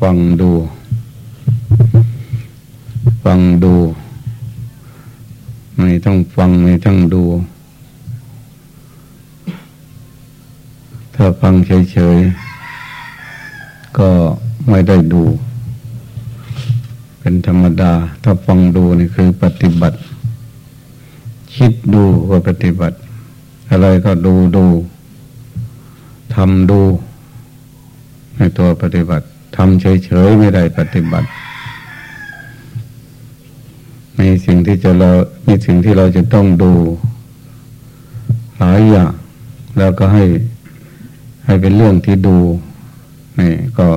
ฟังดู ฟังดู ไม่ต้องฟังไม่ต้องดู ถ้าฟังเฉยๆ ก็ไม่ได้ดู เป็นธรรมดา ถ้าฟังดูนี่คือปฏิบัติ คิดดูก็ปฏิบัติ อะไรก็ดูดูทำดู ในตัวปฏิบัติทำเฉยๆไม่ได้ปฏิบัติ มีสิ่งที่จะเรา มีสิ่งที่เราจะต้องดูหลายอย่าง แล้วก็ให้ให้เป็นเรื่องที่ดูนี่ก็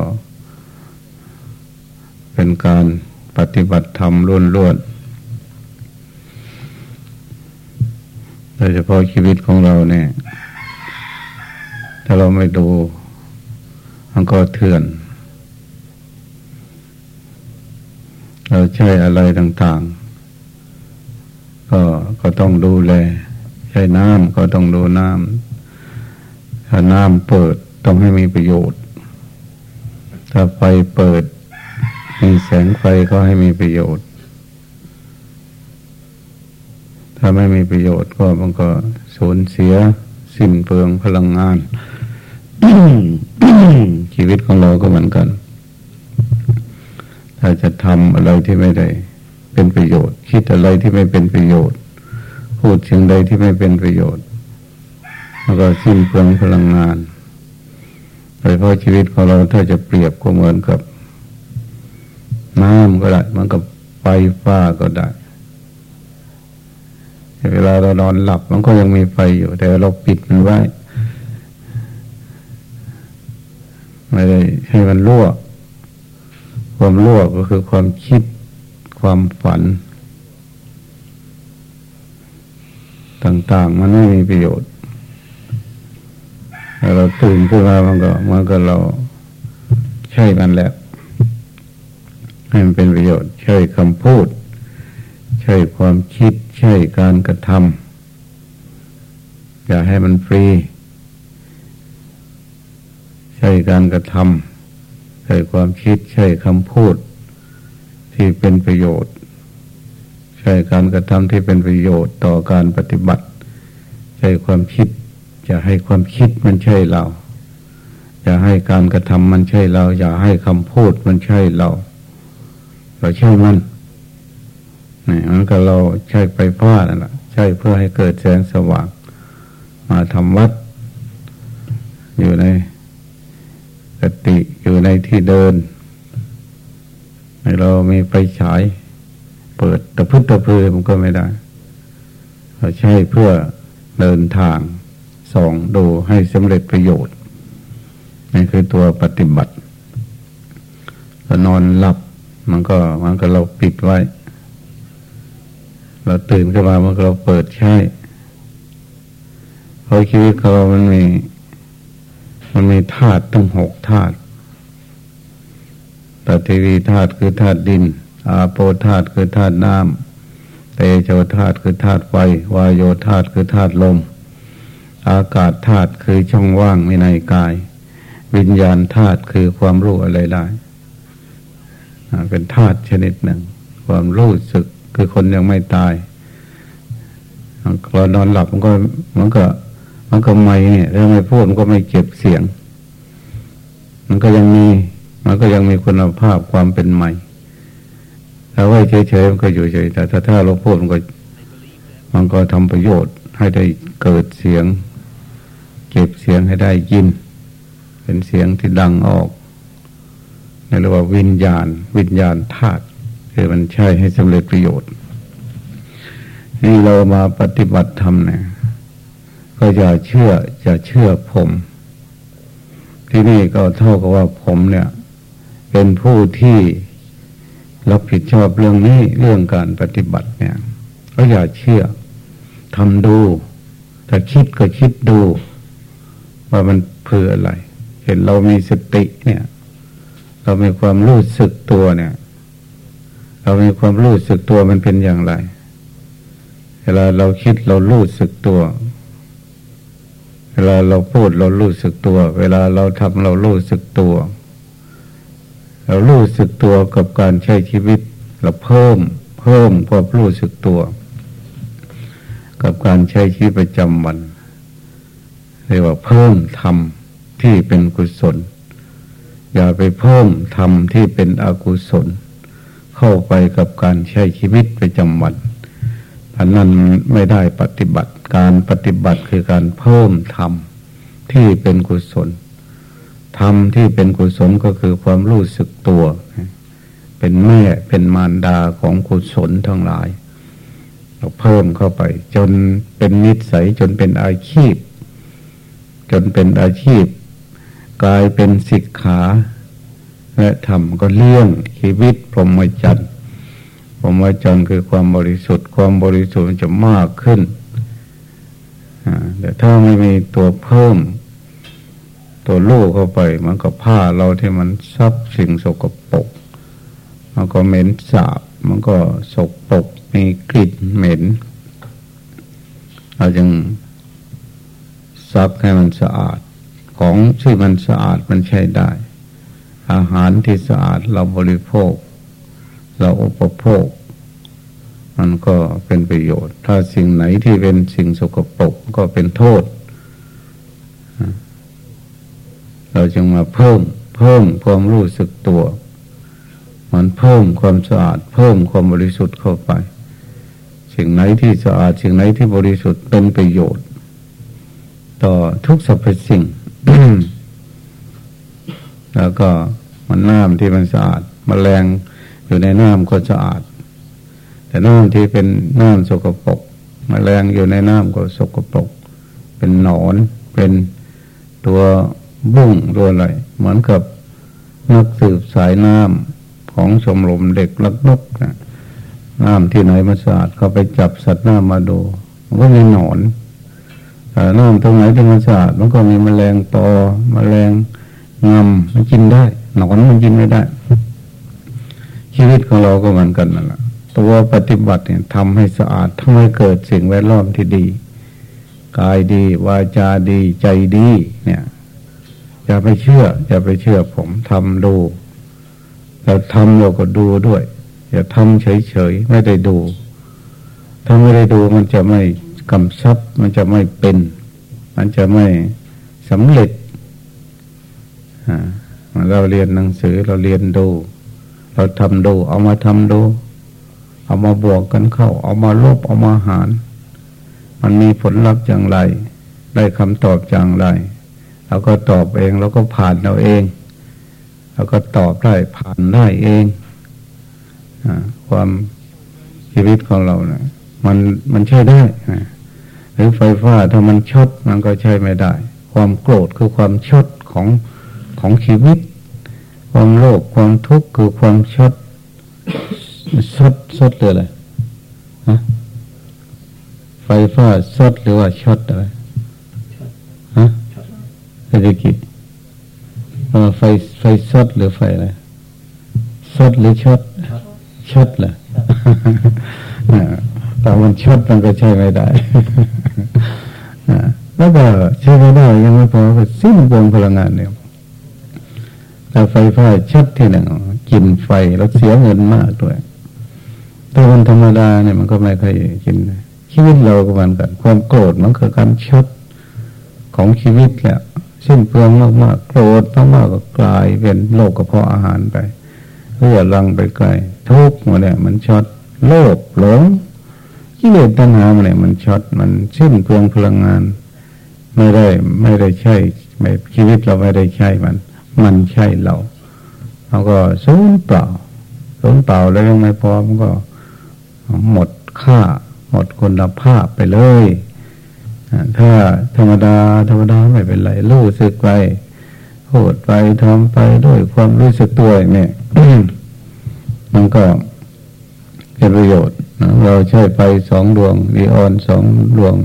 เป็นการปฏิบัติธรรมล้วนๆโดยเฉพาะชีวิตของเราเนี่ย ถ้าเราไม่ดู มันก็เถื่อน เราใช้อะไรต่างๆ ก็ก็ต้องดูแล ใช้น้ำก็ต้องดูน้ำถ้าน้ำเปิดต้องให้มีประโยชน์ ถ้าไฟเปิด มีแสงไฟก็ให้มีประโยชน์ ถ้าไม่มีประโยชน์ก็มันก็สูญเสียสิ้นเปลืองพลังงาน ชีวิตของเราก็เหมือนกัน ถ้าจะทำอะไรที่ไม่ได้เป็นประโยชน์ คิดอะไรที่ไม่เป็นประโยชน์ พูดสิ่งใดที่ไม่เป็นประโยชน์ แล้วก็สิ้นเปลืองพลังงานโดยเพราะชีวิตของเราถ้าจะเปรียบก็เหมือนกับ น้ำก็ได้เหมือนกับไฟฟ้าก็ได้เวลาเรานอนหลับมันก็ยังมีไฟอยู่ แต่เราปิดมันไว้ ไม่ได้ให้มันรั่ว ความรั่วก็คือความคิดความฝัน ต่างๆ มันไม่มีประโยชน์เราตื่นขึ้นมามันก็มันก็เราใช่มันแล้วให้มันเป็นประโยชน์ ใช่คำพูด ใช่ความคิด ใช่การกระทำอย่าให้มันฟรี ใช่การกระทำใช่ความคิดใช่คำพูดที่เป็นประโยชน์ ใช่การกระทำที่เป็นประโยชน์ต่อการปฏิบัติ ใช่ความคิดจะให้ความคิดมันใช่เรา อย่าให้การกระทำมันใช่เรา อย่าให้คำพูดมันใช่เราเราใช่มันนี่มันก็เราใช้ไฟฟ้านั่นแหละใช่เพื่อให้เกิดแสงสว่าง มาทำวัด อยู่ใน สติอยู่ในที่เดิน ให้เรามีไฟฉาย เปิดตะพื้นตะพือมันก็ไม่ได้เราใช้เพื่อเดินทางส่องดูให้สำเร็จประโยชน์นี่คือตัวปฏิบัติเรานอนหลับ มันก็มันก็เราปิดไว้ เราตื่นขึ้นมามันก็เราเปิดใช้เพราะชีวิตเรามันมี มันมีธาตุตั้งหกธาตุปฏิวีธาตุคือธาตุดิน อาโปธาตุคือธาตุน้ำเตโชธาตุคือธาตุไฟ วายโยธาตุคือธาตุลม อากาศธาตุคือช่องว่างในในกาย วิญญาณธาตุคือความรู้อะไรได้เป็นธาตุชนิดหนึ่ง ความรู้สึกคือคนยังไม่ตายเรานอนหลับมันก็มันก็ มันก็ไม่เนี่ยถ้าไม่พูดมันก็ไม่เก็บเสียง มันก็ยังมี มันก็ยังมีคุณภาพความเป็นใหม่ถ้าไว้เฉยๆมันก็อยู่เฉยแต่ถ้าถ้าเราพูดมันก็ มันก็ทำประโยชน์ให้ได้เกิดเสียง เก็บเสียงให้ได้ยิน เป็นเสียงที่ดังออกในเรียกว่าวิญญาณ วิญญาณธาตุคือมันใช่ให้สำเร็จประโยชน์นี่เรามาปฏิบัติธรรมเนี่ย ก็อย่าเชื่ออย่าเชื่อผม ที่นี่ก็เท่ากับว่าผมเนี่ย เป็นผู้ที่รับผิดชอบเรื่องนี้เรื่องการปฏิบัติเนี่ย ก็อย่าเชื่อทำดูถ้าคิดก็คิดดู ว่ามันเพื่ออะไร เห็นเรามีสติเนี่ย เรามีความรู้สึกตัวเนี่ย เรามีความรู้สึกตัวมันเป็นอย่างไร เวลาเราคิดเรารู้สึกตัว เวลาเราพูดเรารู้สึกตัว เวลาเราทำเรารู้สึกตัว เรารู้สึกตัวกับการใช้ชีวิต เราเพิ่ม เพิ่มความรู้สึกตัว กับการใช้ชีวิตประจำวันเรียกว่าเพิ่มธรรมที่เป็นกุศล อย่าไปเพิ่มธรรมที่เป็นอกุศล เข้าไปกับการใช้ชีวิตประจำวัน อันนั้นไม่ได้ปฏิบัติการปฏิบัติคือการเพิ่มธรรมที่เป็นกุศลธรรมที่เป็นกุศลก็คือความรู้สึกตัว เป็นแม่เป็นมารดาของกุศลทั้งหลาย เราเพิ่มเข้าไป จนเป็นนิสัยจนเป็นอาชีพ จนเป็นอาชีพ กลายเป็นศิกขา และทำก็เลี้ยงชีวิตพรหมจรรย์ พรหมจรรย์คือความบริสุทธิ์ ความบริสุทธิ์จะมากขึ้นแต่ถ้าไม่มีตัวเพิ่ม ตัวลูกเข้าไปมันก็ผ้าเราที่มันซับสิ่งสกปรกมันก็เหม็นสาบ มันก็สกปรกมีกลิ่นเหม็น เราจึงซับให้มันสะอาด ของที่มันสะอาดมันใช้ได้ อาหารที่สะอาดเราบริโภค เราอุปโภค มันก็เป็นประโยชน์ ถ้าสิ่งไหนที่เป็นสิ่งสกปรกก็เป็นโทษ เราจึงมาเพิ่ม เพิ่มความรู้สึกตัว มันเพิ่มความสะอาด เพิ่มความบริสุทธิ์เข้าไป สิ่งไหนที่สะอาด สิ่งไหนที่บริสุทธิ์เป็นประโยชน์ ต่อทุกสรรพสิ่ง แล้วก็มันน้ำที่มันสะอาดมแมลง อยู่ในน้ำก็สะอาด แต่น้ำที่เป็นน้ำสกปรกมแมลงอยู่ในน้ำก็สกปรก เป็นหนอน เป็นตัวบุ้งตัวอะไร เหมือนกับนักสืบสายน้ำของชมรมเด็กลักนกนะน้ำที่ไหนมาสะอาดก็ไปจับสัตว์น้ำมาดู มันก็มีหนอนแต่น้ำตรงไหนที่มันสะอาดมันก็มีแมลงตอแมลงงำมันกินได้ หนอนมันกินไม่ได้ ชีวิตของเราก็เหมือนกันนั่นแหละตัวปฏิบัติเนี่ยทำให้สะอาดทำให้เกิดสิ่งแวดล้อมที่ดี กายดี วาจาดีใจดี เนี่ย อย่าไปเชื่อ อย่าไปเชื่อผมทำดูเราทำเราก็ดูด้วย อย่าทำเฉยๆไม่ได้ดู ถ้าไม่ได้ดูมันจะไม่กำชับมันจะไม่เป็น มันจะไม่สำเร็จเราเรียนหนังสือเราเรียนดู เราทำดู เอามาทำดู เอามาบวกกันเข้า เอามาลบเอามาหาร มันมีผลลัพธ์อย่างไร ได้คำตอบอย่างไรเราก็ตอบเองเราก็ผ่านเราเองเราก็ตอบได้ผ่านได้เองอความชีวิตของเราเนะี่ยมันมันใช้ได้นะหรือไฟฟ้าถ้ามันช็อตมันก็ใช้ไม่ได้ ความโกรธคือความช็อตของของชีวิต ความโลภความทุกข์คือความช็อตสดสดหรืออะไรฮะไฟฟ้าสดหรือว่าช็อตอะไรฮะเศรษฐกิจไฟไฟสดหรือไฟอะไรสดหรือช็อตช็อตเหรอแต่มันช็อตมันก็ใช้ไม่ได้แล้วก็ใช้ไม่ได้ยังไม่พอก็สิ้นเปลืองพลังงานเนี่ย แต่ไฟฟ้าช็อตที่หนึ่งกินไฟแล้วเสียเงินมากด้วยถ้าคนธรรมดาเนี่ยมันก็ไม่เคยกินชีวิตเราก็เหมือนกันความโกรธมันคือการช็อตของชีวิตแหละสิ้นเปลืองมากๆโกรธมากๆก็กลายเป็นโรคกระเพาะอาหารไปเพื่อลังไปไกลทุกข์มาเนี่ยมันช็อตโลภหลงกิเลสตัณหามาเนี่ยมันช็อตมันสิ้นเปลืองพลังงาน ไม่ได้ไม่ได้ใช่ไม่ชีวิตเราไม่ได้ใช่มัน มันใช่เราเราก็สูญเปล่าสูญเปล่าแล้วยังไม่พอมันก็หมดค่า หมดคุณภาพไปเลยถ้าธรรมดา ธรรมดาไม่เป็นไรรู้สึกไปพูดไปทำไปด้วยความรู้สึกตัวเนี่ยมันก็เป็นประโยชน์เราใช้ไปสองดวงดีออนสองดวง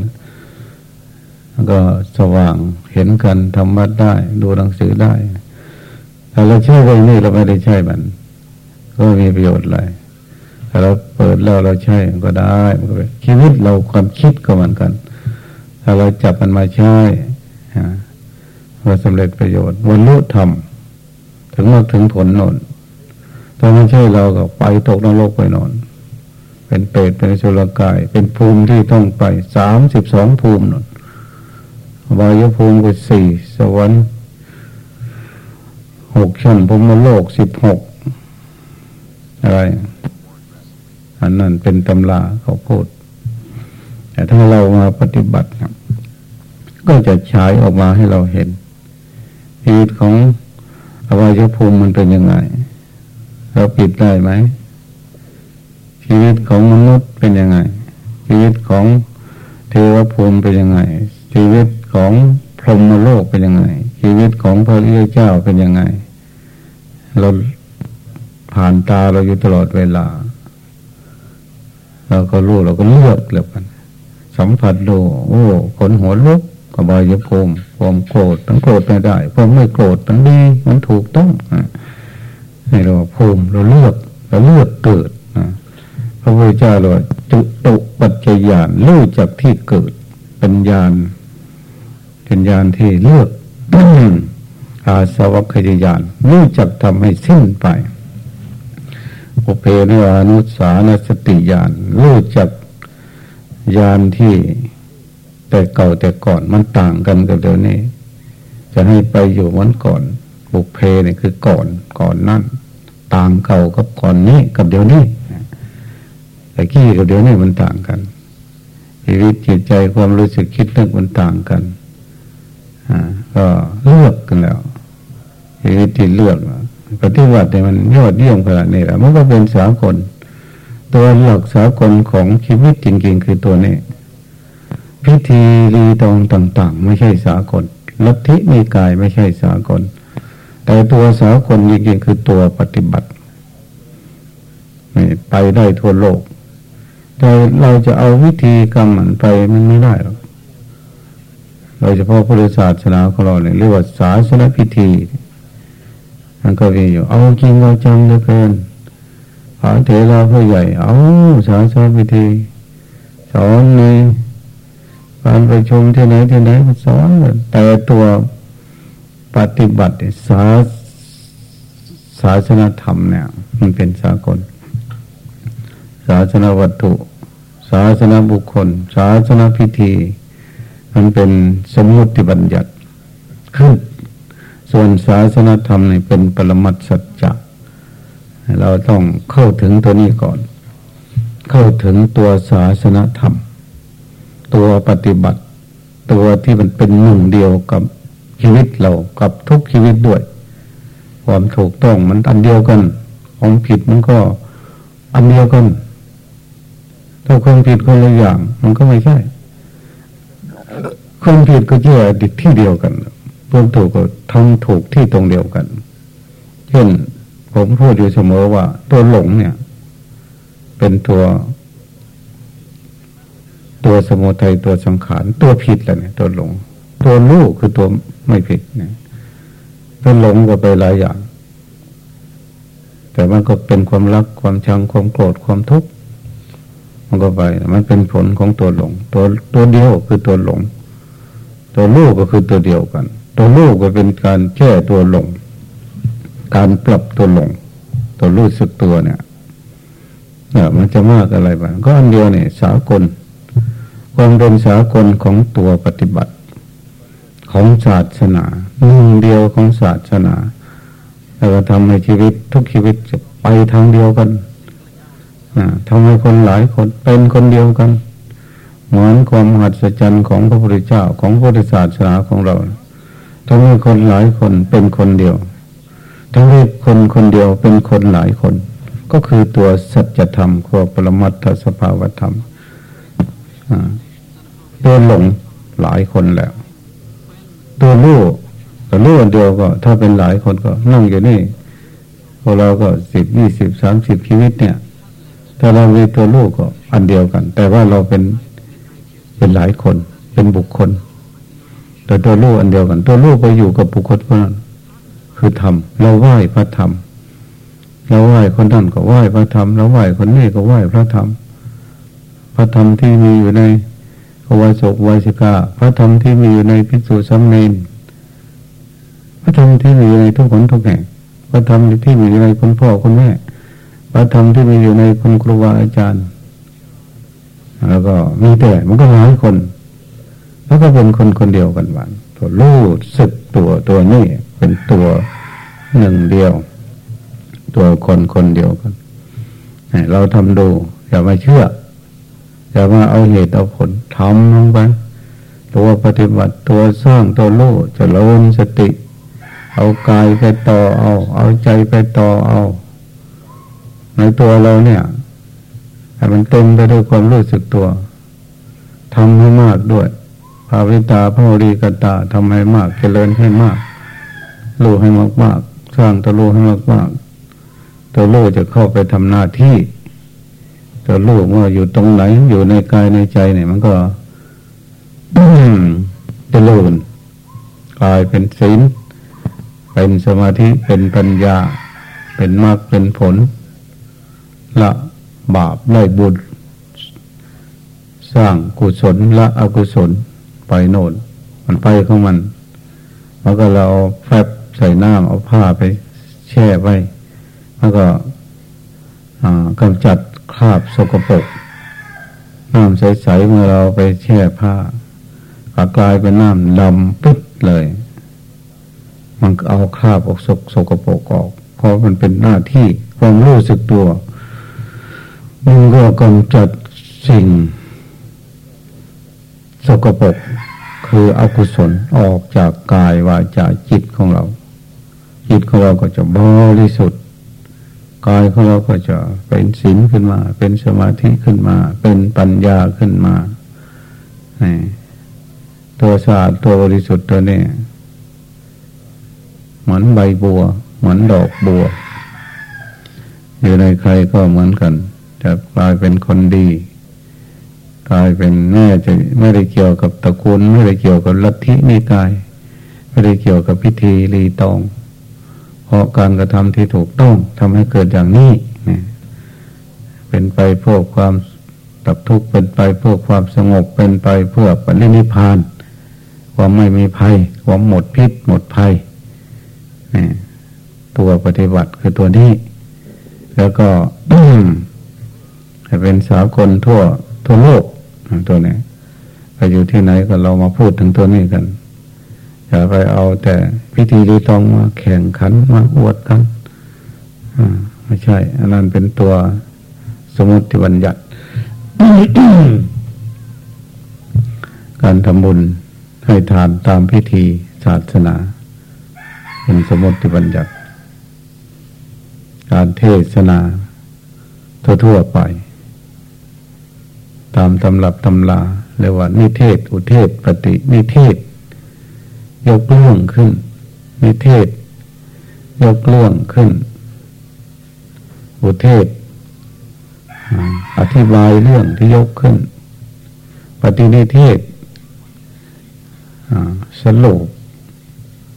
ก็สว่างเห็นกันทำวัดได้ ดูหนังสือได้ แต่เราใช้ไปนี่เราไม่ได้ใช้มัน ก็มีประโยชน์อะไรถ้าเราเปิดแล้วเราใช้มันก็ได้มันก็ชีวิตเราความคิดก็เหมือนกัน ถ้าเราจับมันมาใช้ว่าสำเร็จประโยชน์วันลุธรรมถึงมาถึงผลนนถ้าไม่ใช่เราก็ไปตกนรกไปนอน เป็นเปรตเป็นชุลกาย เป็นภูมิที่ต้องไปสามสิบสองภูมินนวายภูมิก็สี่สวรรค์ หกชั้นพมโลกสิบหกอะไร อันนั้นเป็นตำราเขาพูด แต่ถ้าเรามาปฏิบัติครับ ก็จะฉายออกมาให้เราเห็นชีวิตของอวัยภูมิมันเป็นยังไง เราปิดได้ไหม ชีวิตของมนุษย์เป็นยังไง ชีวิตของเทวภูมิเป็นยังไง ชีวิตของ พรหมโลกเป็นยังไง ชีวิตของพระริยเจ้าเป็นยังไง เราผ่านตาเราอยู่ตลอดเวลา เราก็รู้เราก็เลือกเลยกัน สัมผัสดูโอ้ขนหัวลุกกบายภูมิความโกรธทั้งโกรธไม่ได้ความไม่โกรธทั้งดีมันถูกต้องให้เราภูมิเราเลือกเราเลือกเกิดนะพระพุทธเจ้าเลยจุตุปัจจยานรู้จักที่เกิดเป็นญาณ เป็นญาณที่เลือกอาสวัคยญาณรู้จักทำให้สิ้นไปอุเพนวานุสานสติญาณรู้จักญาณที่แต่เก่าแต่ก่อนมันต่างกันกับเดี๋ยวนี้ จะให้ไปอยู่วันก่อนบุเพเนี่ยคือก่อนก่อนนั่นต่างเก่ากับก่อนนี้กับเดี๋ยวนี้แต่กี้กับเดี๋ยวนี้มันต่างกันชีวิตจิตใจความรู้สึกคิดนึกมันต่างกัน ก็เลือกกันแล้วชีวิตที่เลือกปฏิบัติเนี่ยมันยอดเยี่ยมขนาดนี้แหละมันก็เป็นสากลตัวหลักสากลของชีวิตจริงๆ คือตัวนี้ พิธีรีตองต่าง ๆ ไม่ใช่สากลลัทธิมีกายไม่ใช่สากล แต่ตัวสากลจริงๆคือตัวปฏิบัติไปได้ทั่วโลก แต่เราจะเอาวิธีกรรมมันไปมันไม่ได้หรอก โดยเฉพาะพุทธศาสนาของเราเนี่ยเรียกว่าศาสนพิธีมันก็มีอยู่เอาจริงเอาจังเหลือเกินพระเถระผู้ใหญ่ เอาศาสนพิธี สอนในการประชุมที่ไหนที่ไหนมันสอนแต่ตัวปฏิบัติศาศาสนธรรมเนี่ย มันเป็นสากล ศาสนวัตถุ ศาสนบุคคล ศาสนพิธี มันเป็นสมมติบัญญัติขึ้น ส่วนศาสนธรรมนี่เป็นปรมัตสัจจะเราต้องเข้าถึงตัวนี้ก่อน เข้าถึงตัวศาสนธรรม ตัวปฏิบัติ ตัวที่มันเป็นหนึ่งเดียวกับชีวิตเรากับทุกชีวิตด้วย ความถูกต้องมันอันเดียวกันความผิดมันก็อันเดียวกันถ้าความผิดคนละอย่าง มันก็ไม่ใช่ ความผิดก็แย่ดิที่เดียวกันพวกถูกก็ทำถูกที่ตรงเดียวกัน เช่นผมพูดอยู่เสมอว่า ตัวหลงเนี่ย เป็นตัว ตัวสมุทัยตัวสังขารตัวผิดแหละเนี่ย ตัวหลง ตัวรู้คือตัวไม่ผิดเนี่ยตัวหลงก็ไปหลายอย่าง แต่มันก็เป็นความรักความชังความโกรธความทุกข์มันก็ไป มันเป็นผลของตัวหลง ตัวตัวเดียวคือตัวหลง ตัวรู้ก็คือตัวเดียวกัน ตัวรู้ก็เป็นการแก้ตัวหลง การปรับตัวหลง ตัวรู้สึกตัวเนี่ยเนี่ยมันจะมากอะไรบ้างก็อันเดียวเนี่ยสากลความเป็นสากลของตัวปฏิบัติ ของศาสนาหนึ่งเดียวของศาสนาแล้วก็ทำให้ชีวิตทุกชีวิตจะไปทางเดียวกันทำให้คนหลายคนเป็นคนเดียวกัน เหมือนความหัศจรรย์ของพระพุทธเจ้าของพุทธศาสนาของเราทำให้คนหลายคนเป็นคนเดียวทำให้คนคนเดียวเป็นคนหลายคน ก็คือตัวสัจธรรมคือปรมัตถสภาวธรรมตัวหลงหลายคนแล้ว ตัวรู้แต่รู้เดียวก็ ถ้าเป็นหลายคนก็นั่งอยู่นี่พวกเราก็สิบยี่สิบสามสิบชีวิตเนี่ย ถ้าเรามีตัวรู้ก็อันเดียวกัน แต่ว่าเราเป็น เป็นหลายคน เป็นบุคคล แต่ตัวรู้อันเดียวกัน ตัวรู้ไปอยู่กับบุคคลคนนั้นคือธรรมเราไหว้พระธรรมเราไหว้คนนั้นก็ไหว้พระธรรมเราไหว้คนนี้ก็ไหว้พระธรรมพระธรรมที่มีอยู่ในควายสกวายสิกาพระธรรมที่มีอยู่ในพิสุสัมเนนพระธรรมที่มีอยู่ในทุกคนทุกแห่งพระธรรมที่มีอยู่ในคุณพ่อคุณแม่พระธรรมที่มีอยู่ในคุณครูบาอาจารย์ แล้วก็มีแต่มันก็หลายคน แล้วก็เป็นคนคนเดียวกันวันตัวรู้สึกตัวตัวนี้เป็นตัวหนึ่งเดียว ตัวคนคนเดียวกันเราทำดู อย่ามาเชื่อ อย่ามาเอาเหตุเอาผลทำลงไปตัวปฏิบัติตัวสร้างตัวรู้จะลนสติ เอากายไปต่อเอา เอาใจไปต่อเอา ในตัวเราเนี่ย ให้มันเต็มไปด้วยความรู้สึกตัวทำให้มากด้วยภาวิตาพระรีกตาทำให้มากเจริญให้มากรู้ให้มากมากสร้างตัวรู้ให้มากมากตัวรู้จะเข้าไปทำหน้าที่ตัวรู้ว่าอยู่ตรงไหนอยู่ในกายในใจเนี่ย มันก็จะรู้กลายเป็นศีลเป็นสมาธิเป็นปัญญา เป็นมรรคเป็นผลละ บาปไล่บุญ สร้างกุศลละอกุศลไปโน่นมันไปของมัน แล้วก็เราแฟบใส่น้ำเอาผ้าไปแช่ไว้ แล้วก็กำจัดคราบสกปรกน้ำใสๆเมื่อเราไปแช่ผ้าก็กลายเป็นน้ำดำปึ๊ดเลย มันเอาคราบออกสกสกปรกออก เพราะมันเป็นหน้าที่ความรู้สึกตัว มันก็กำจัดสิ่ง สกปรกคืออกุศลออกจากกายวาจาจิตของเรา จิตของเราก็จะบริสุทธิ์กายของเราก็จะเป็นศีลขึ้นมา เป็นสมาธิขึ้นมา เป็นปัญญาขึ้นมาตัวสะอาดตัวบริสุทธิ์ตัวนี้เหมือนใบบัว เหมือนดอกบัว อยู่ในใครก็เหมือนกัน จะกลายเป็นคนดี กลายเป็นแม่จะไม่ได้เกี่ยวกับตระกูลไม่ได้เกี่ยวกับลัทธินิกาย ไม่ได้เกี่ยวกับพิธีรีตอง เพราะการกระทำที่ถูกต้องทำให้เกิดอย่างนี้เป็นไปเพื่อความตับทุกข์เป็นไปเพื่อความสงบเป็นไปเพื่อปณินิพาน ความไม่มีภัย ความหมดพิษหมดภัยตัวปฏิบัติคือตัวนี้ แล้วก็ จะเป็นสากลทั่วทั่วโลกตัวนี้ไปอยู่ที่ไหนก็เรามาพูดถึงตัวนี้กันอย่าไปเอาแต่พิธีดีตองมาแข่งขันมาอวดกันไม่ใช่ อันนั้นเป็นตัวสมมติบัญญัติ การทำบุญให้ทานตามพิธีศาสนา เป็นสมมติบัญญัติ การเทศนาทั่วๆไป ตามตำรับตำลาเรียกว่า นิเทศ อุเทศ ปฏินิเทศ ยกเรื่องขึ้น นิเทศ ยกเรื่องขึ้น อุเทศ อธิบายเรื่องที่ยกขึ้น ปฏินิเทศสรุป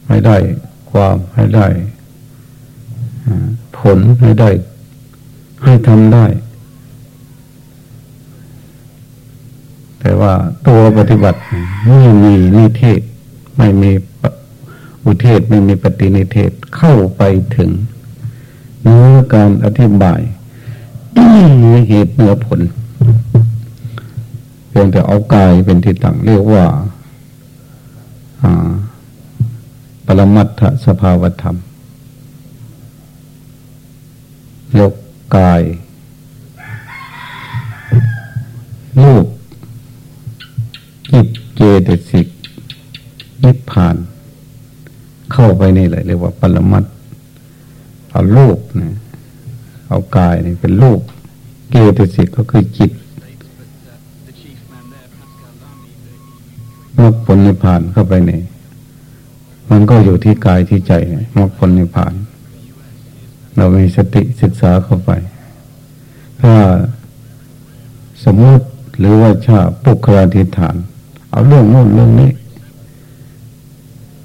ให้ได้ความให้ได้ผลให้ได้ ให้ทำได้ แต่ว่าตัวปฏิบัติไม่มีนิเทศ ไม่มีอุเทศไม่มีปฏินิเทศเข้าไปถึงเนื้อการอธิบายเนื้อเหตุเนื้อผลเพียงแต่เอากายเป็นที่ตั้งเรียกว่าปรมัตถสภาวธรรมยกกายรูป จิตเจตสิกนิพพาน เข้าไปนี่เลยเรียกว่าปรมัตเอาลูกนะเอากายนี่เป็นลูกเกตสิกก็คือจิตมรรคผลนิพพานเข้าไปในมันก็อยู่ที่กายที่ใจมรรคผลนิพพาน เรามีสติศึกษาเข้าไป ถ้าสมมติหรือว่าชาปุกคราธิฐาน เอาเรื่องโน้นเรื่องนี้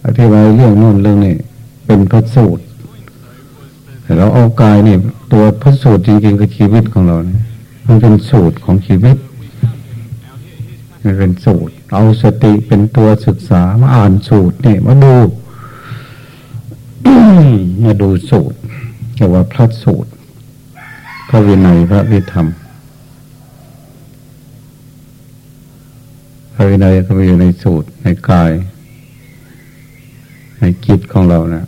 อธิบายเรื่องโน้นเรื่องนี้เป็นพระสูตรแต่เราเอากายนี่ตัวพระสูตรจริงๆคือชีวิตของเราเนี่ยมันเป็นสูตรของชีวิตมันเป็นสูตร เอาสติเป็นตัวศึกษามาอ่านสูตรเนี่ยมาดูมาดูสูตรเรียกว่าพระสูตร พระวินัยพระวิธรรม พ ระวินัยก็มีอยู่ในสูตรในกาย ในกิจของเราเนะ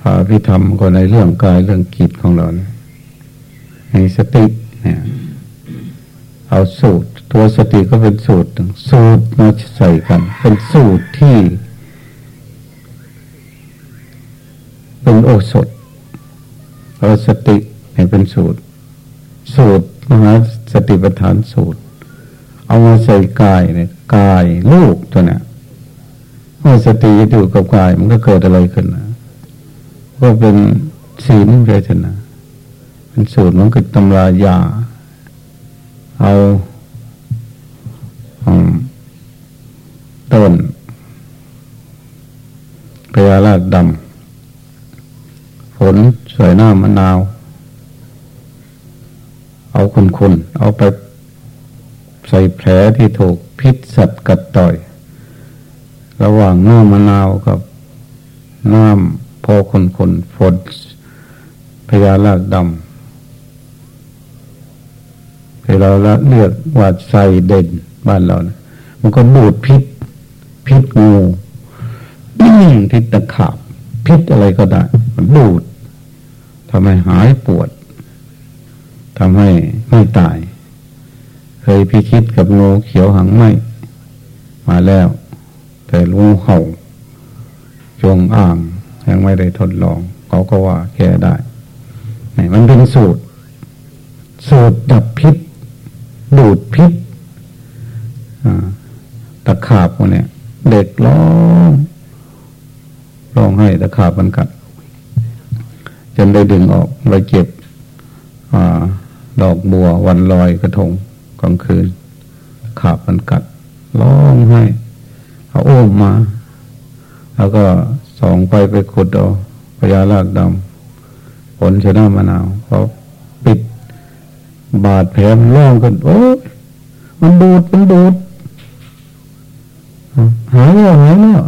พระวิธรรมก็ในเรื่องกายเรื่องกิจของเรานะในสติเนี่ยเอาสูตร ตัวสติก็เป็นสูตรสูตรมาใส่กัน เป็นสูตรที่ เป็นโอสถเอาสติให้เป็นสูตร สูตรมหาสติปัฏฐานสูตร เอามาใส่กายเนี่ยกายลูกตัวเนี้ยเมื่อสติอยู่กับกายมันก็เกิดอะไรขึ้นนะก็เป็นศีลเวทนาเป็นสูตรมันคือตำรายา เอาต้นพยาลาดดำฝนสวยหน้ามะนาว เอาคุณคุณเอาไป ใส่แผลที่ถูกพิษสัตว์กัดต่อย ระหว่างน้ามะนาวกับน้ำพอคนคนฝนพยาลากดำที่เราละเลือกว่าใส่เด่นบ้านเรานะมันก็ดูดพิษ พิษงูพิษตะขาบ พิษอะไรก็ได้ มันดูดทำให้หายปวดทำให้ไม่ตาย เคยพิคิดกับงูเขียวหางไหมมาแล้ว แต่งูเห่าจงอ่างยังไม่ได้ทดลอง เขาก็ว่าแก้ได้มันเป็นสูตร สูตรดับพิษ ดูดพิษตะขาบพวกนี้เด็กร้องร้องให้ตะขาบมันกัด จนได้ดึงออกไปเก็บอดอกบัววันลอยกระทง ลางคืนขาบมันกัดร้องให้เอาโอ้มมา แล้วก็ส่องไปไปขุดเอาพญาลากดำผลชนะมะนาวเขาปิดบาดแผลมันร้องกันโอ้มันดูดมันดูดหายแล้วหายแล้ว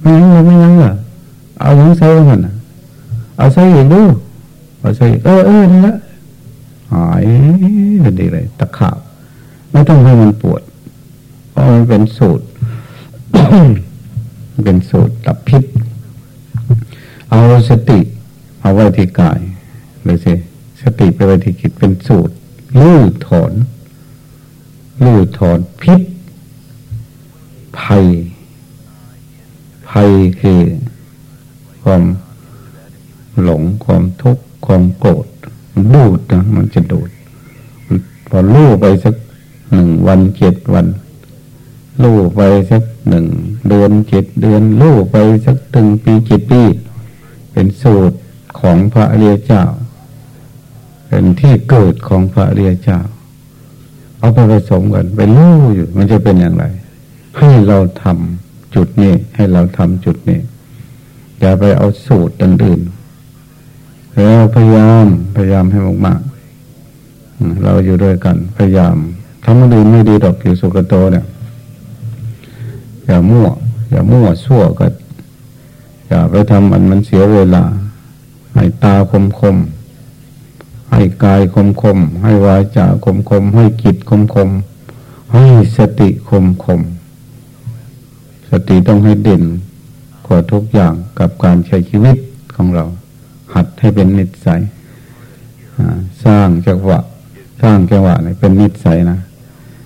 ไม่ยังไม่ยังล่ะเอาหนังใส่กันนะเอาใส่อีกดูเอาใส่เออเออนี่ละ หายเป็นดีเลยตะขาบไม่ต้องให้มันปวด เพราะมันเป็นสูตร เป็นสูตรตับพิษ เอาสติเอาไว้ที่กายเลยสิสติไปไว้ที่จิตเป็นสูตรลื้ถอนลื้ถอนพิษ ภัย ภัยคือความหลงความทุกข์ความโกรธ ดูดนะมันจะดูด พอลู่ไปสักหนึ่งวันเจ็ดวัน ลู่ไปสักหนึ่งเดือนเจ็ดเดือนลู่ไปสักถึงปีเจ็ดปี เป็นสูตรของพระอริยเจ้า เป็นที่เกิดของพระเรียเจ้า เอาไปผสมกันไปรู้อยู่ มันจะเป็นอย่างไร ให้เราทำจุดนี้ให้เราทำจุดนี้อย่าไปเอาสูตรอื่นๆ แล้วพยายามพยายามให้มากๆเราอยู่ด้วยกัน พยายามทำมันอื่นไม่ดีดอกอยู่สุกโตเนี่ย อย่ามั่ว อย่ามั่วสั่วกันอย่าไปทำมันมันเสียเวลา ให้ตาคมคมให้กายคมคมให้วาจาคมคมให้จิตคมคมให้สติคมคมสติต้องให้เด่นกว่าทุกอย่างกับการใช้ชีวิตของเรา หัดให้เป็นนิสัยสร้างจังหวะสร้างจังหวะนี่เป็นนิสัยนะ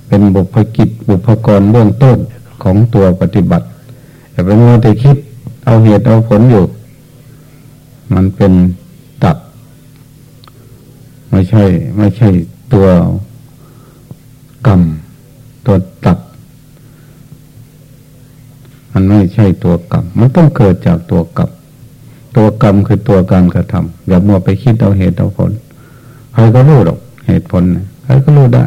เป็นบุพกิจบุพกรเบื้องต้นของตัวปฏิบัติแต่เป็นว่าแต่คิดเอาเหตุเอาผลอยู่ มันเป็นตับไม่ใช่ ไม่ใช่ตัวกรรมตัวตัดมันไม่ใช่ตัวกรรมมันต้องเกิดจากตัวกรรม ตัวกรรมคือตัวการกระทำอย่ามัวไปคิดเอาเหตุเอาผลใครก็รู้หรอกเหตุผลใครก็รู้ได้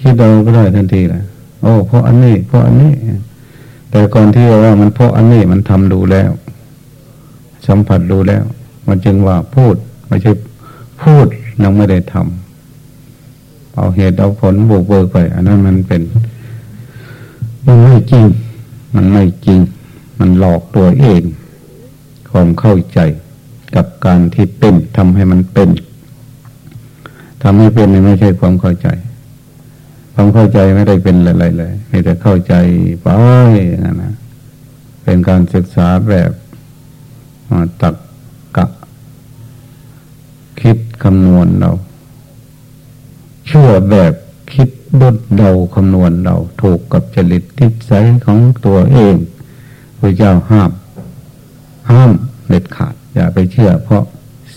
คิดเอาก็ได้ทันทีเลยโอ้เพราะอันนี้ เพราะอันนี้ แต่ก่อนที่ว่ามันเพราะอันนี้มันทำดูแล้ว สัมผัสดูแล้ว มันจึงว่าพูดไม่ใช่พูดยังไม่ได้ทำเอาเหตุเอาผลบุกเบิกไป อันนั้นมันเป็นมันไม่จริง มันไม่จริง มันหลอกตัวเอง ความเข้าใจกับการที่เป็นทำให้มันเป็นทำให้เป็นไม่ใช่ความเข้าใจ ความเข้าใจไม่ได้เป็นอะไรเลยมีแต่เข้าใจไปอย่างนั้นนะเป็นการศึกษาแบบตักกะ คิดคำนวณเรา เชื่อแบบคิดดดเดาคำนวณเราถูกกับจริตทิศายของตัวเองพระเจ้าห้าม ห้ามเด็ดขาด อย่าไปเชื่อ เพราะ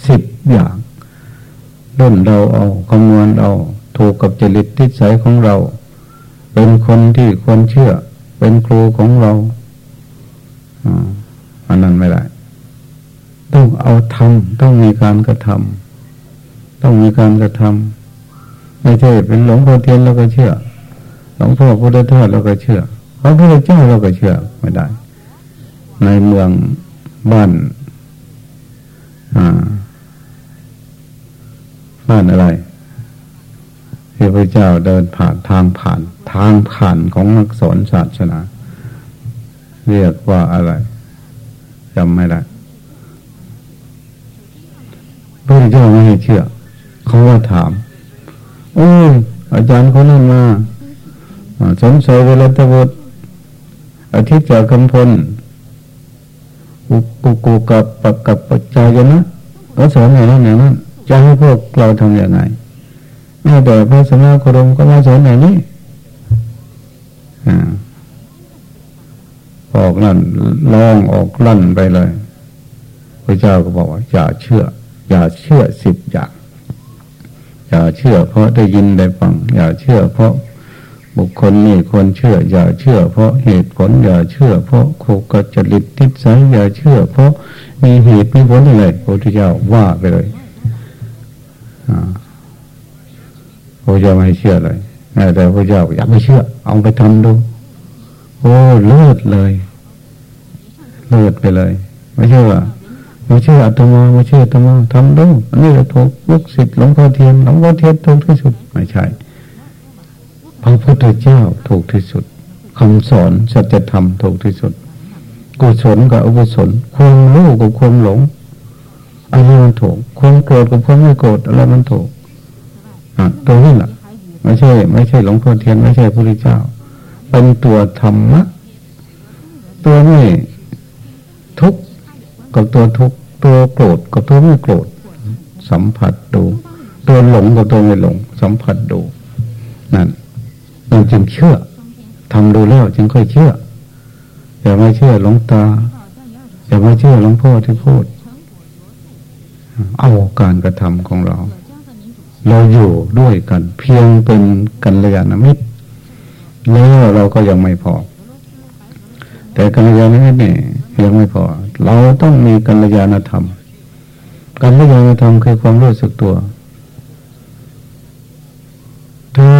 สิบอย่างด้นเราเอาคำนวณเอาถูกกับจริตทิศายของเรา เป็นคนที่ควรเชื่อ เป็นครูของเราอันนั้นไม่ได้ ต้องเอาทำต้องมีการกระทำต้องมีการกระทำไม่ใช่เป็นหลวงพ่อเทียนเราก็เชื่อหลวงพ่อพุทธทาสเราก็เชื่อพระพุทธเจ้าเราก็เชื่อไม่ได้ ในเมือง บ้านอ่าบ้านอะไรที่พระเจ้าเดินผ่านทางผ่าน ทางผ่านของนักสอนศาสนา เรียกว่าอะไรจำไม่ได้พระเจ้าไม่ให้เชื่อ เขาว่าถาม โอ้ย อาจารย์คนนั้นมาสมศัยเวลตบุตรอาทิตย์จากคำพล กุกูกับปักกับปัจจายนะก็สอนอย่างนั้นอย่างนั้นจะให้พวกเราทำอย่างไรแม้แต่พระสมณโคดมก็มาสอนอย่างนี้ออกนั่นลองออกลั่นไปเลยพระเจ้าก็บอกว่าอย่าเชื่อ อย่าเชื่อสิบอย่าง อย่าเชื่อเพราะได้ยินได้ฟัง อย่าเชื่อเพราะ บุคคลนี่คนเชื่อ อย่าเชื่อ เพราะเหตุผลอย่าเชื่อ เพราะโคกจริตทิศสายอย่าเชื่อ เพราะมีเหตุมีผลอะไรพระพุทธเจ้าว่าไปเลยพระเจ้าไม่เชื่อเลยแต่พระเจ้าอยากไม่เชื่อ เอาไปทำดู โอ้เลิศเลย เลิศไปเลย ไม่เชื่อไม่เชื่ออาตมาไม่เชื่ออาตมาทำดูอันนี้ถูกลูกศิษย์หลวงพ่อเทียนหลวงพ่อเทียนถูกที่สุดไม่ใช่ พระพุทธเจ้าถูกที่สุดคำสอนสัจธรรมถูกที่สุด กุศลกับอกุศลความรู้กับความหลงอะไรมันถูกความโกรธกับความไม่โกรธอะไรมันถูกอะตัวนี้แหละไม่ใช่ ไม่ใช่หลวงพ่อเทียนไม่ใช่พระพุทธเจ้า เป็นตัวธรรมะ ตัวไม่ทุกข์กับตัวทุกข์ตัวโกรธกับตัวไม่โกรธสัมผัสดู ตัวหลงกับตัวไม่หลง สัมผัสดูนั่น นั่นจึงเชื่อทำดูแล้วจึงค่อยเชื่ออย่าไม่เชื่อหลวงตาอย่าไม่เชื่อหลวงพ่อที่พูด เอาการกระทำของเรา เราอยู่ด้วยกัน เพียงเป็นกันลยาณมิตรแล้วเราก็ยังไม่พอ แต่กัลยาณมิตรเนี่ยยังไม่พอ เราต้องมีกัลยาณธรรมกัลยาณธรรมคือความรู้สึกตัว ถ้า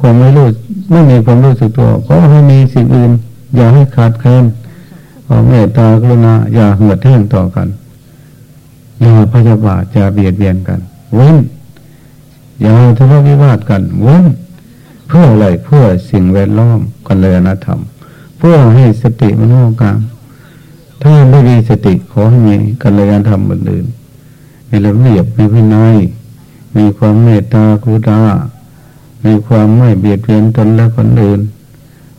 ความไม่รู้ไม่มีความรู้สึกตัวก็ให้มีสิ่งอื่น อย่าให้ขาดแคลนความเมตตากรุณาอย่าเหือดแห้งต่อกันอย่าพยาบาทจะเบียดเบียนกันเว้นอย่าทะเลาะวิวาทกันเว้นเพื่ออะไรเพื่อสิ่งแวดล้อมกันเลยนะธรรมเพื่อให้สติมันโอกางถ้าไม่มีสติขอให้มีกันเลยนธรรมบนอื่นมีระเบียบมีวินัยมีความเมตตากรุณา มีความไม่เบียดเบียนตนและคนอื่น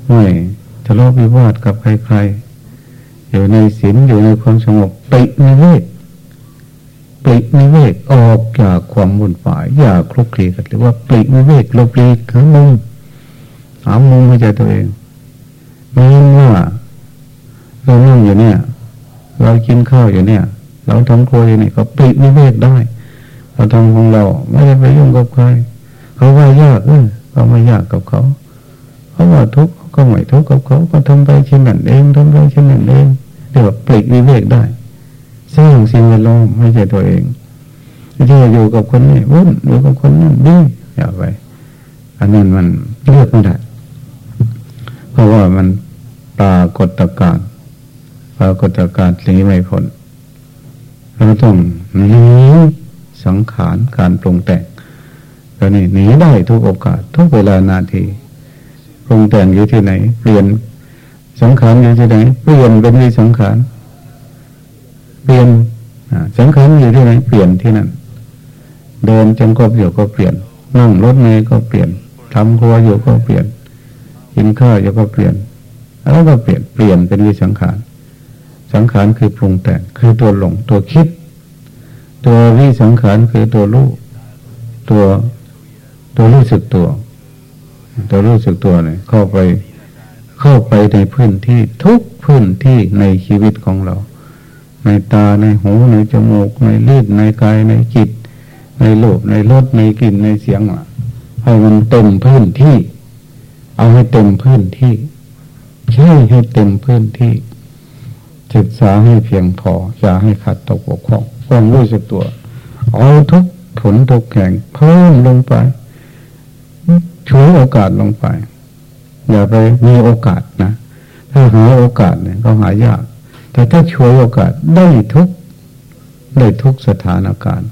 ไม่ทะเลาะวิวาทกับใครๆ อยู่ในศีลอยู่ในความสงบติในเวทปลินิเวกออกจากความวุ่นวายอย่าคลุกคลีกันหรือว่าปลินิเวกลบลีกหามุมหามุมให้ใจตัวเองไม่ว่าเรานั่งอยู่เนี่ย เรากินข้าวอยู่เนี่ย เราทำครัวอยู่เนี่ยก็ปลินิเวกได้เราทำของเราไม่ได้ไปยุ่งกับใคร เขาว่ายากเออเราไม่ยากกับเขาเขาว่าทุกข์ก็ไม่ทุกข์กับเขาก็ทำไปเช่นนั้นเองทำไปเช่นนั้นเองเรียวปลินิเวกได้สร้างสิ่งแวดล้อมไม่ใช่ตัวเองที่อยู่กับคนนี้วุ่นอยู่กับคนนั้นดีอย่าไปอันนั้นมันเลือกไม่ได้เพราะว่ามันปรากฏการปรากฏการหนีไม่พ้นเราต้องหนีสังขารการปรุงแต่ง ก็นี่หนีได้ทุกโอกาส ทุกเวลานาทีปรุงแต่งอยู่ที่ไหน เปลี่ยนสังขารอยู่ที่ไหน เปลี่ยนเป็นวิสังขาร เปลี่ยนสังขารอยู่ที่ไหน เปลี่ยนที่นั่น เดินจงกรมอยู่ก็เปลี่ยน นั่งรถเมล์ก็เปลี่ยนทำครัวอยู่ก็เปลี่ยน กินข้าวอยู่ก็เปลี่ยน แล้วก็เปลี่ยน เปลี่ยนเป็นวิสังขาร สังขารคือปรุงแต่ง คือตัวหลง ตัวคิด ตัววิสังขารคือตัวรู้ ตัว ตัวรู้สึกตัว ตัวรู้สึกตัวเนี่ยเข้าไปเข้าไปในพื้นที่ทุกพื้นที่ในชีวิตของเรา ในตาในหูในจมูก ในลิ้นในกายในจิต ในโลกในรสในกลิ่นในเสียงอะให้มันเต็มพื้นที่ เอาให้เต็มพื้นที่ใช่ให้เต็มพื้นที่ ศึกษาให้เพียงพออย่าให้ขาดตกบกพร่องความรู้สึกตัว เอาทุกผลทุกแข่งเพิ่มลงไป ช่วยโอกาสลงไป อย่าไปมีโอกาสนะ ถ้าหาโอกาสเนี่ยก็หายาก แต่ถ้าช่วยโอกาสได้ทุกได้ทุกสถานการณ์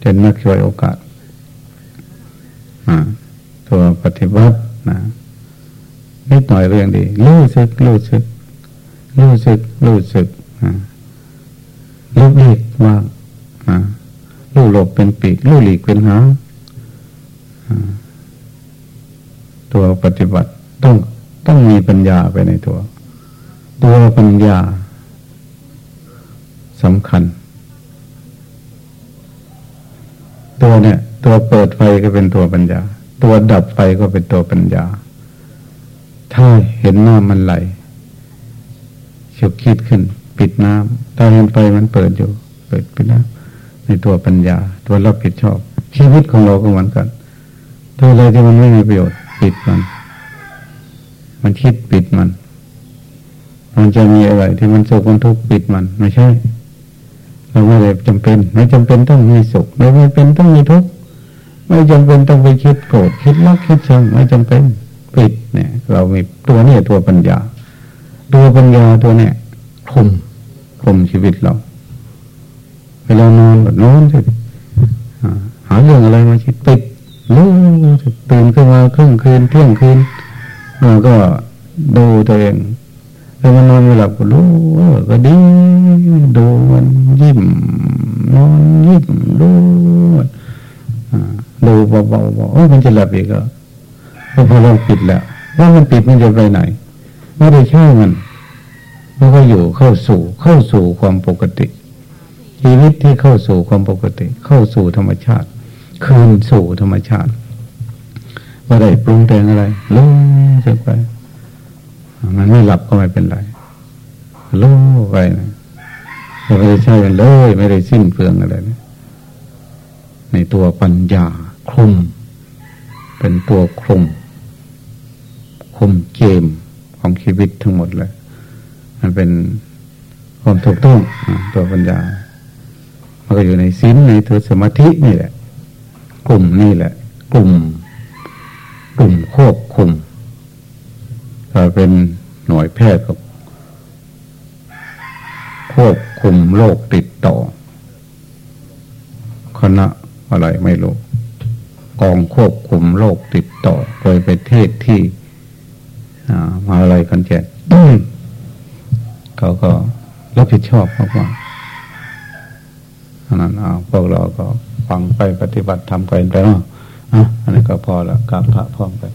เป็นนักช่วยโอกาสตัวปฏิบัตินะนิดหน่อยเรื่องดีรู้สึกรู้สึกรู้สึกรู้สึกรู้หลีกว่ารู้หลบเป็นปีกรู้หลีกเป็นหาง ตัวปฏิบัติต้องต้องมีปัญญาไปในตัว ตัวปัญญาสำคัญ ตัวเนี่ย ตัวเปิดไฟก็เป็นตัวปัญญา ตัวดับไฟก็เป็นตัวปัญญา ถ้าเห็นหน้ามันไหลฉุกคิดขึ้น ปิดน้ำถ้าเห็นไฟมันเปิดอยู่ เปิดปิดน้ำในตัวปัญญา ตัวรับผิดชอบ ชีวิตของเราก็เหมือนกัน ตัวอะไรที่มันไม่มีประโยชน์ ปิดมัน มันคิดปิดมัน มันจะมีอะไรที่มันสุขมันทุกข์ปิดมัน ไม่ใช่ เราไม่ได้จำเป็น ไม่จำเป็นต้องมีสุขไม่จำเป็นต้องมีทุกข์ไม่จำเป็นต้องไปคิดโกรธคิดรักคิดชังไม่จำเป็นปิดเนี่ย เรามีตัวนี้ตัวปัญญา ตัวปัญญาตัวเนี้ยคุมคุมชีวิตเราเวลานอนแบบนอนสิหาเรื่องอะไรมาคิดปิด รู้ตื่นขึ้นมาครึ่งคืนเที่ยงคืนเราก็ดูตัวเองถ้ามันนอนไม่หลับก็รู้ก็ดีดูมันยิ้มนอนยิ้มดูดูเบาๆบอกโอ้มันจะหลับอีกก็พอเราปิดแล้วว่ามันปิดมันจะไปไหนไม่ได้ใช่มันมันก็อยู่เข้าสู่เข้าสู่ความปกติ ชีวิตที่เข้าสู่ความปกติ เข้าสู่ธรรมชาติ คืนสู่ธรรมชาติว่าได้ปรุงแต่งอะไรลงสึกไป มันไม่หลับก็ไม่เป็นไรลูไปนะไม่ได้ใช่กันเลย ไม่ได้สิ้นเปลืองอะไรนะในตัวปัญญาคลุม เป็นตัวคลุมคลุมเกมของชีวิตทั้งหมดเลย มันเป็นความถูกต้องตัวปัญญา มันก็อยู่ในศีลในตัวสมาธินี่แหละ กลุ่มนี่แหละ กลุ่ม กลุ่มควบคุมถ้าเป็นหน่วยแพทย์ก็ควบคุมโรคติดต่อ คณะอะไรไม่รู้กองควบคุมโรคติดต่อโดยไปเทศที่มาอะไรกันแจเขาก็รับผิดชอบมากว่าอันนั้นเอาพวกเราก็ ฟังไปปฏิบัติทำไปไปเนาะอะอันนี้ก็พอแล้วกราบพระพร้อมกัน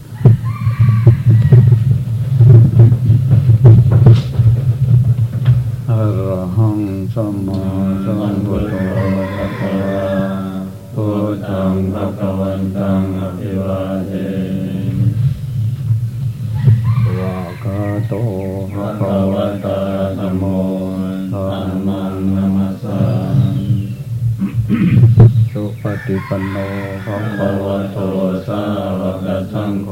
อรหังสัมมาสัมพุทโธภะคะวะพุทธังภะคะวันตังอภิวาเทวะกาโต สุปฏิปันโนภะคะวะโตสาวกสังโฆ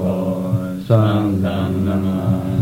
สังฆังนามา